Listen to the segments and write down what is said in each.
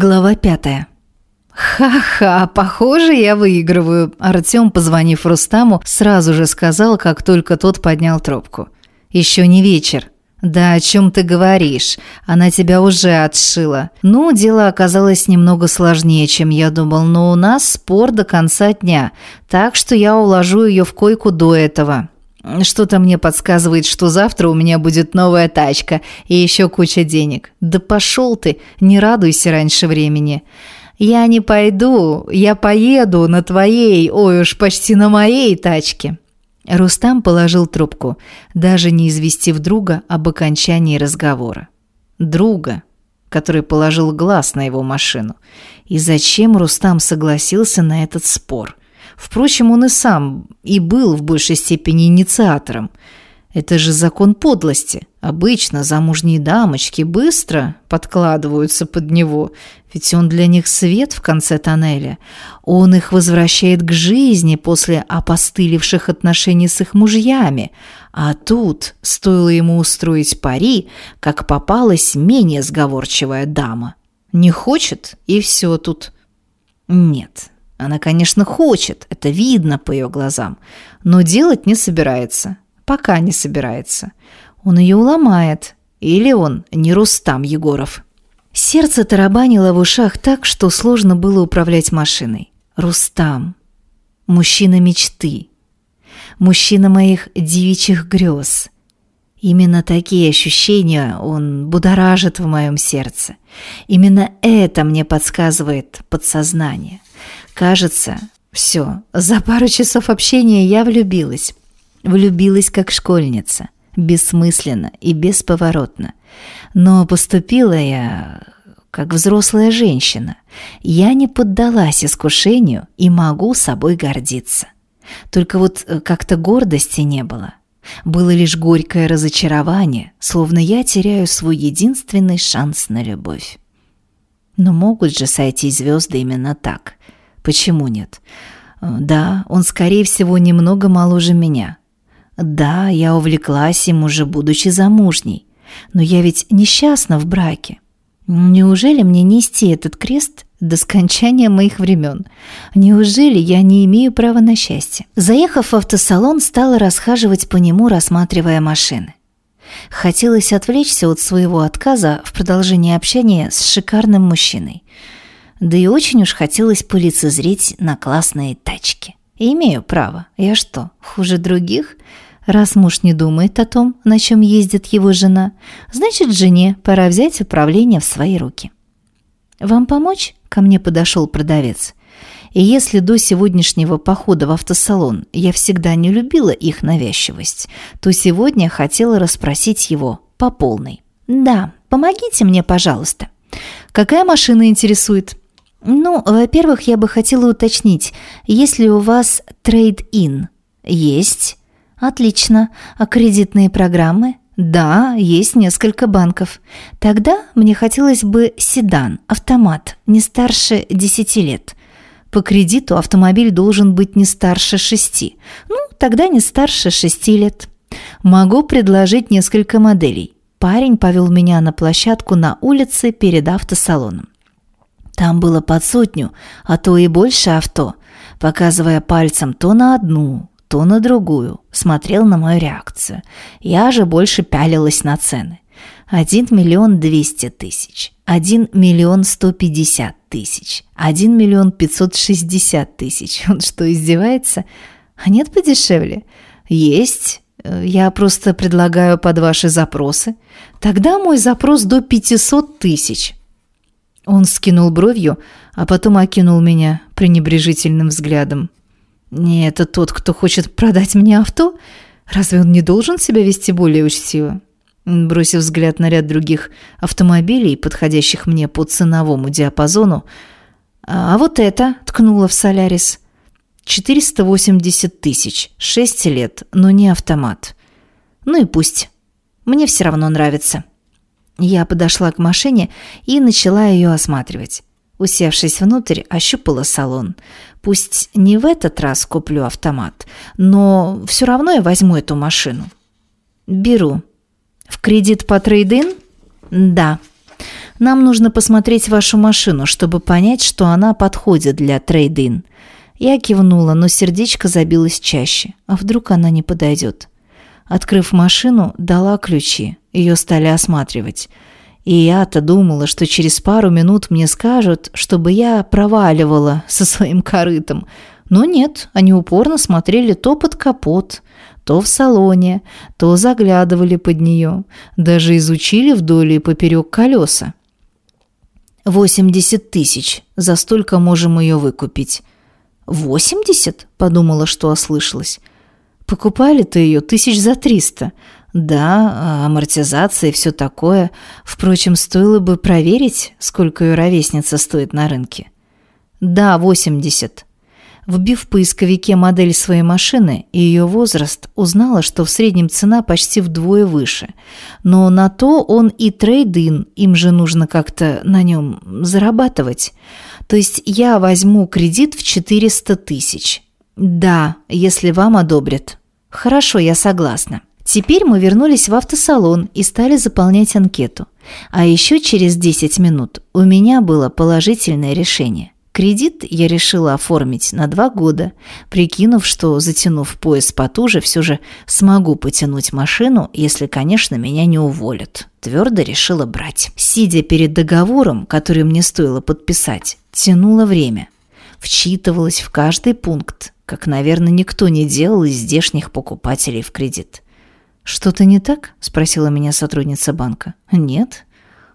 Глава пятая. «Ха-ха, похоже, я выигрываю», – Артём, позвонив Рустаму, сразу же сказал, как только тот поднял трубку. «Еще не вечер». «Да о чем ты говоришь? Она тебя уже отшила». «Ну, дело оказалось немного сложнее, чем я думал, но у нас спор до конца дня, так что я уложу ее в койку до этого». Что-то мне подсказывает, что завтра у меня будет новая тачка и еще куча денег. Да пошел ты, не радуйся раньше времени. Я не пойду, я поеду на твоей, ой уж почти на моей тачке. Рустам положил трубку, даже не известив друга об окончании разговора. Друга, который положил глаз на его машину. И зачем Рустам согласился на этот спор? Впрочем, он и сам и был в большей степени инициатором. Это же закон подлости. Обычно замужние дамочки быстро подкладываются под него, ведь он для них свет в конце тоннеля. Он их возвращает к жизни после опостылевших отношений с их мужьями. А тут, стоило ему устроить пари, как попалась менее сговорчивая дама. Не хочет, и все тут. Нет, она, конечно, хочет, это видно по ее глазам, но делать не собирается. Пока не собирается. Он ее уломает. Или он не Рустам Егоров. Сердце тарабанило в ушах так, что сложно было управлять машиной. Рустам. Мужчина мечты. Мужчина моих девичьих грез. Именно такие ощущения он будоражит в моем сердце. Именно это мне подсказывает подсознание. Кажется, все, за пару часов общения я влюбилась. Влюбилась как школьница, бессмысленно и бесповоротно. Но поступила я как взрослая женщина. Я не поддалась искушению и могу собой гордиться. Только вот э, как-то гордости не было. Было лишь горькое разочарование, словно я теряю свой единственный шанс на любовь. Но могут же сойти звезды именно так. Почему нет? Да, он, скорее всего, немного моложе меня. Да, я увлеклась им уже будучи замужней. Но я ведь несчастна в браке. Неужели мне нести этот крест до скончания моих времен? Неужели я не имею права на счастье? Заехав в автосалон, стала расхаживать по нему, рассматривая машины. Хотелось отвлечься от своего отказа в продолжении общения с шикарным мужчиной – да и очень уж хотелось полицезреть на классные тачки. И имею право. Я что, хуже других? Раз муж не думает о том, на чем ездит его жена, значит, жене пора взять управление в свои руки. «Вам помочь?» – ко мне подошел продавец. И если до сегодняшнего похода в автосалон я всегда не любила их навязчивость, то сегодня хотела расспросить его по полной. «Да, помогите мне, пожалуйста». «Какая машина интересует?» Ну, во-первых, я бы хотела уточнить, есть ли у вас трейд-ин? Есть. Отлично. А кредитные программы? Да, есть несколько банков. Тогда мне хотелось бы седан, автомат, не старше 10 лет. По кредиту автомобиль должен быть не старше 6. Ну, тогда не старше 6 лет. Могу предложить несколько моделей. Парень повел меня на площадку на улице перед автосалоном. Там было под сотню, а то и больше авто, показывая пальцем то на одну, то на другую, смотрел на мою реакцию. Я же больше пялилась на цены. Один миллион двести тысяч, один миллион сто пятьдесят тысяч, один миллион пятьсот шестьдесят тысяч. Он что, издевается? А нет подешевле? Есть. Я просто предлагаю под ваши запросы. Тогда мой запрос до пятисот тысяч. Он скинул бровью, а потом окинул меня пренебрежительным взглядом. «Не это тот, кто хочет продать мне авто? Разве он не должен себя вести более учтиво?» Бросив взгляд на ряд других автомобилей, подходящих мне по ценовому диапазону, «А вот это!» – ткнула в Солярис. «480 тысяч, 6 лет, но не автомат. Ну и пусть. Мне все равно нравится». Я подошла к машине и начала ее осматривать. Усевшись внутрь, ощупала салон. Пусть не в этот раз куплю автомат, но все равно я возьму эту машину. Беру. В кредит по трейдин? Да. Нам нужно посмотреть вашу машину, чтобы понять, что она подходит для трейд-ин». Я кивнула, но сердечко забилось чаще. А вдруг она не подойдет? Открыв машину, дала ключи. Ее стали осматривать. И я-то думала, что через пару минут мне скажут, чтобы я проваливала со своим корытом. Но нет, они упорно смотрели то под капот, то в салоне, то заглядывали под нее, даже изучили вдоль и поперек колеса. «Восемьдесят тысяч. За столько можем ее выкупить». «Восемьдесят?» – подумала, что ослышалась. «Покупали-то ее тысяч за триста. Да, амортизация и все такое. Впрочем, стоило бы проверить, сколько ее ровесница стоит на рынке». «Да, восемьдесят». Вбив в поисковике модель своей машины и ее возраст, узнала, что в среднем цена почти вдвое выше. Но на то он и трейдин, им же нужно как-то на нем зарабатывать. То есть я возьму кредит в 400 тысяч. Да, если вам одобрят. Хорошо, я согласна. Теперь мы вернулись в автосалон и стали заполнять анкету. А еще через 10 минут у меня было положительное решение. Кредит я решила оформить на два года, прикинув, что, затянув пояс потуже, все же смогу потянуть машину, если, конечно, меня не уволят. Твердо решила брать. Сидя перед договором, который мне стоило подписать, тянула время. Вчитывалась в каждый пункт, как, наверное, никто не делал из здешних покупателей в кредит. «Что-то не так?» – спросила меня сотрудница банка. «Нет.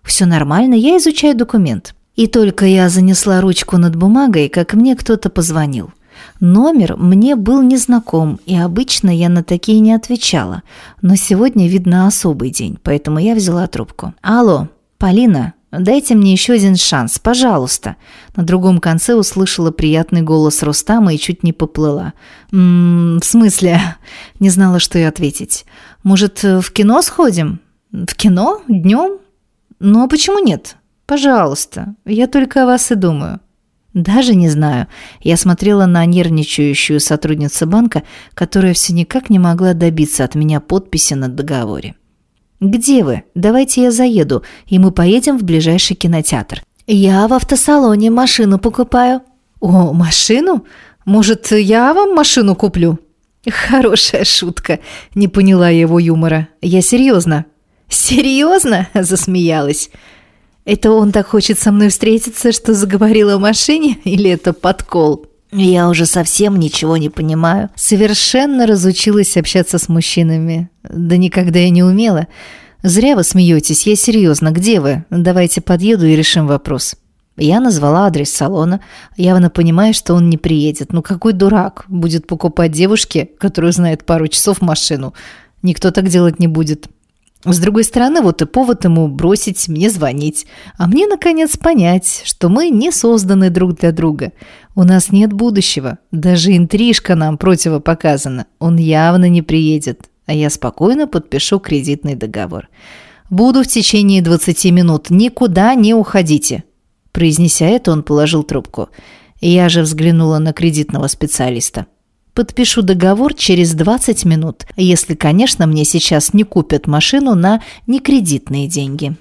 Все нормально, я изучаю документ». И только я занесла ручку над бумагой, как мне кто-то позвонил. Номер мне был незнаком, и обычно я на такие не отвечала. Но сегодня, видно, особый день, поэтому я взяла трубку. «Алло, Полина, дайте мне еще один шанс, пожалуйста». На другом конце услышала приятный голос Рустама и чуть не поплыла. «М -м, «В смысле?» Не знала, что и ответить. «Может, в кино сходим?» «В кино? Днем?» «Ну а почему нет?» Пожалуйста, я только о вас и думаю. Даже не знаю. Я смотрела на нервничающую сотрудницу банка, которая все никак не могла добиться от меня подписи на договоре. «Где вы? Давайте я заеду, и мы поедем в ближайший кинотеатр». «Я в автосалоне машину покупаю». «О, машину? Может, я вам машину куплю?» «Хорошая шутка», — не поняла его юмора. «Я серьезно». «Серьезно?» — засмеялась. Это он так хочет со мной встретиться, что заговорил о машине, или это подкол? Я уже совсем ничего не понимаю. Совершенно разучилась общаться с мужчинами. Да никогда я не умела. Зря вы смеетесь, я серьезно. Где вы? Давайте подъеду и решим вопрос. Я назвала адрес салона, явно понимая, что он не приедет. Ну какой дурак будет покупать девушке, которую знает пару часов машину? Никто так делать не будет. С другой стороны, вот и повод ему бросить мне звонить, а мне, наконец, понять, что мы не созданы друг для друга. У нас нет будущего, даже интрижка нам противопоказана. Он явно не приедет, а я спокойно подпишу кредитный договор. Буду в течение 20 минут, никуда не уходите. Произнеся это, он положил трубку. Я же взглянула на кредитного специалиста. Подпишу договор через 20 минут, если, конечно, мне сейчас не купят машину на некредитные деньги.